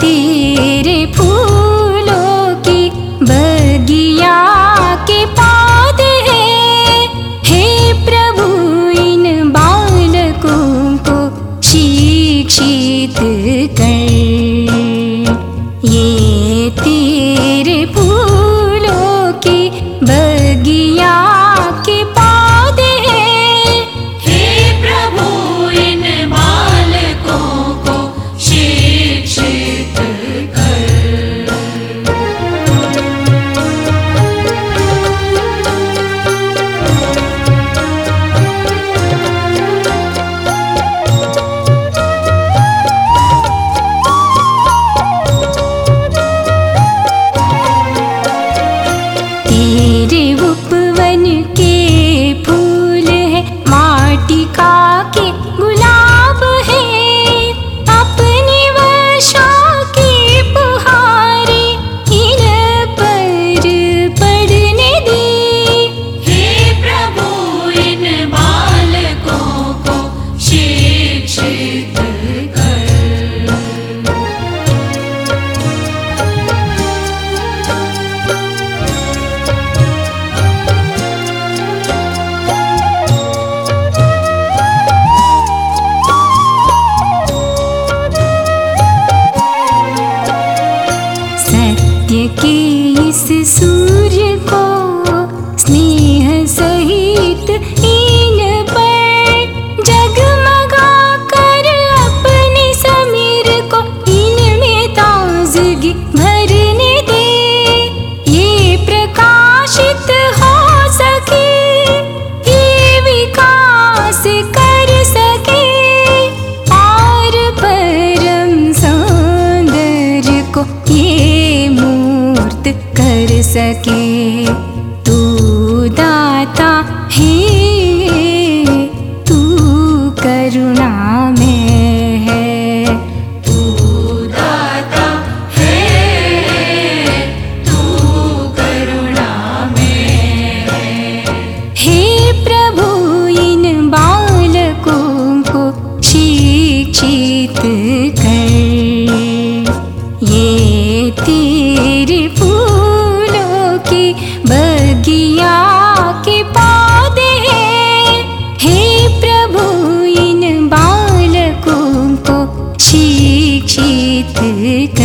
तेरे फूलों की बगिया के पौधे हैं। हे प्रभु इन बालकों को शिक्षित कर के इस सूर्य को कर सके तू दाता है, तू करुणा में है। तू दाता है, तू करुणा में हे। प्रभु, इन बालकों को शिक्षित कर। ये तेरे हैं प्रभु इन बालकों कर